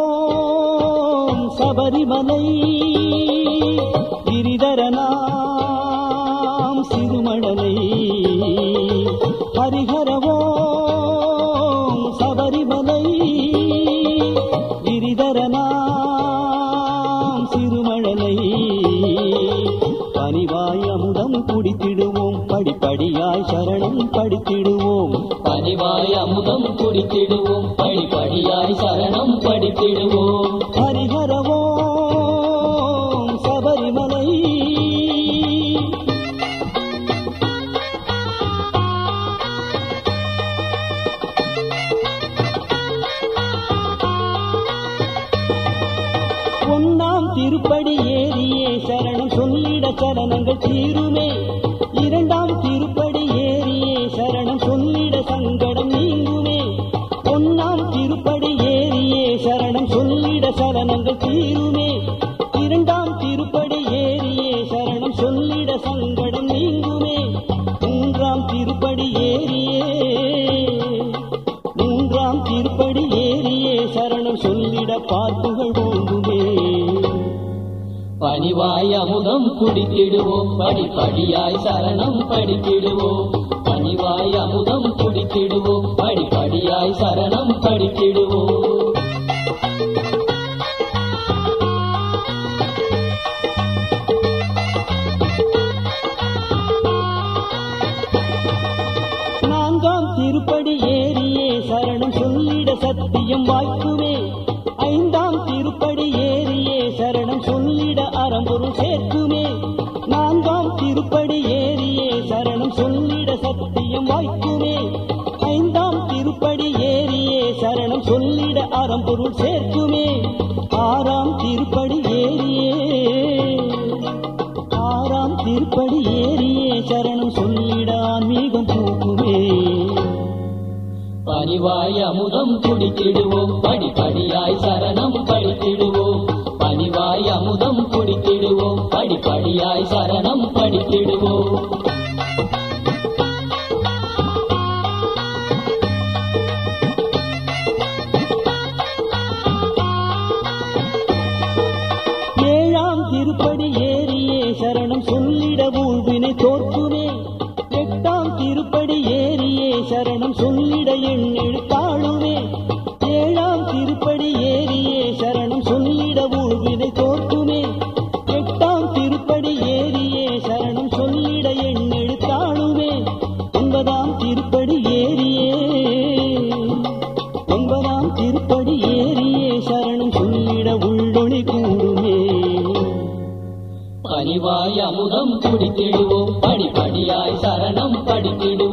ஹரிஹரவோம் சபரிமலை கிரிதரனாம் சிறுமடலை பணிவாய் அமுதம் குடித்திடுவோம். படி படியாய் சரணம் படித்திடுவோம். ஹரிஹரவோ சபரிமலை. ஒன்னாம் திருப்படி ஏறியே சரணம் சொல்லிட சரணங்கள் தீருமே. இரண்டாம் திரு அமுதம் குடித்திடுவோம் படிப்படியாய் சரணம் படித்திடுவோம் பணிவாய் அமுதம் குடித்திடுவோம் படிப்படியாய் சரணம் படித்திடுவோம் நான்காம் திருப்படி ஏறியே சரணம் சொல்லிட சத்தியம் வாய்க்குமே. ஐந்தாம் திருப்படி ஏறியே சரணம் சொல்லிட அறம்பொருள் சேர்க்குமே. திருப்படி ஏறியே சரணம் சொல்லிட சத்தியம் வாய்க்குமே. ஐந்தாம் திருப்படி ஏறியே சரணம் சொல்லிட அறம்பொருள் சேர்க்குமே. ஆறாம் திருப்படி ஏறியே. ஆறாம் திருப்படி ஏறியே சரணம் சொல்லிட ஆன்மீகம் பூக்குமே. பணிவாய் அமுதம் குடித்திடுவோம் படிப்படியாய் சரணம் சொல்லிட தாழுமே ஏழாம் திருப்படி ஏறியே சரணம் சொல்லிட ஊழ்வினை தோற்குமே எட்டாம் திருப்படி ஏறியே சரணம் சொல்லிட எண்ணெழு தாழுமே. ஒன்பதாம் திருப்படி ஏறியே. ஒன்பதாம் திருப்படி ஏறியே சரணம் சொல்லிட உள்ளொளி கூடுமே. பணிவாய் அமுதம் குடித்திடுவோம் படிப்படியாய் சரணம் படித்திடுவோம்.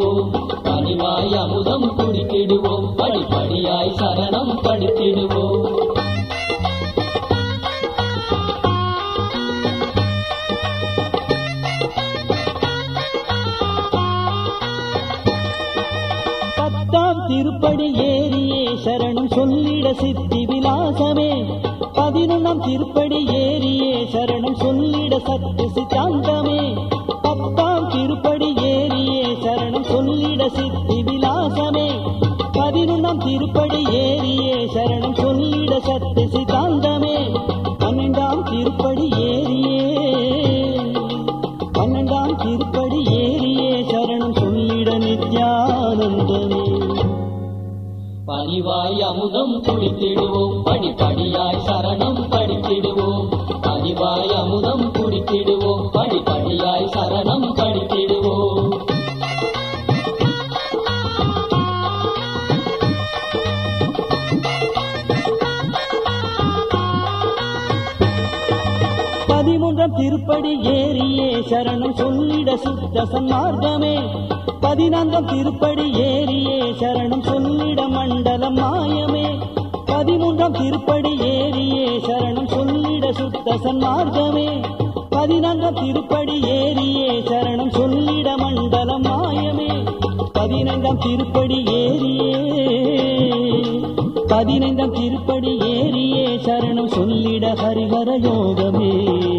திருப்படி ஏறியே சரணம் சொல்லிட சித்தி விலாசமே. பதினொன்றாம் திருப்படி ஏறியே சரணம் சொல்லிட சத்து சித்தாந்தமே. பணிவாய் அமுதம் குடித்திடுவோம் படிப்படியாய் சரணம் பதிமூன்றாம் திருப்படி ஏறியே சரணம் சொல்லிட சுத்த சன்மார்க்கமே. பதினான்காம் திருப்படி ஏறியே சரணம் சொல்லிட மண்டலம் மாயமே. பதிமூன்றாம் திருப்படி ஏறியே சரணம் சொல்லிட சுத்த சன்மார்க்கமே. பதினான்காம் திருப்படி ஏறியே சரணம் சொல்லிட மண்டலம் மாயமே. பதினைந்தாம் திருப்படி ஏறியே பதினைந்தாம் திருப்படி ஏறியே சரணம் சொல்லிட ஹரிஹர யோகமே.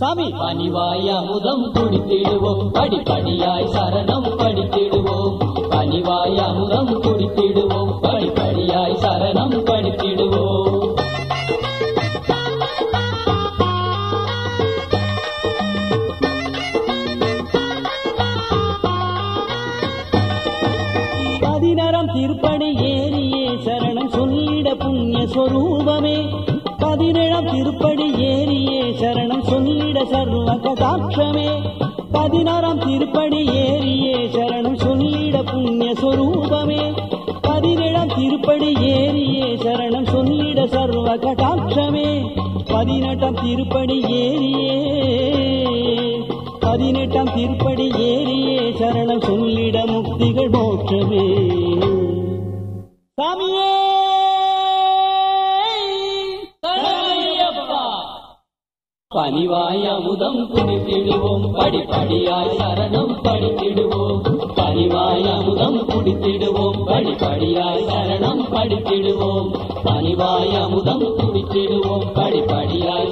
சாமி பணிவாய் அமுதம் குடித்திடுவோம் படிப்படியாய் சரணம் படித்திடுவோம். பணிவாய் அமுதம் குடித்திடுவோம் படிப்படியாய் சரணம் படித்திடுவோம். பதினரம் திருப்பணி ஏறியே சரணம் சொல்லிட புண்ணிய சொரூபமே. பதினேழாம் திருப்படி ஏறியே சரணம் சொல்லிட சர்வ கதாட்சமே பதினாறாம் திருப்படி ஏறியே சரணம் சொல்லிட புண்ணிய சொரூபமே. பதினேழாம் திருப்படி ஏறியே சரணம் சொல்லிட சர்வ கடாட்சமே. பதினெட்டாம் திருப்படி ஏறியே பதினெட்டாம் திருப்படி ஏறியே சரணம் சொல்லிட முக்திகள் மோட்சமே. சாமியே! பணிவாய் அமுதம் குடித்திடுவோம். படிப்படியாய் சரணம் படித்திடுவோம். பணிவாய் அமுதம் குடித்திடுவோம். படிப்படியாய் சரணம் படித்திடுவோம். பணிவாய் அமுதம் குடித்திடுவோம். படிப்படியாய்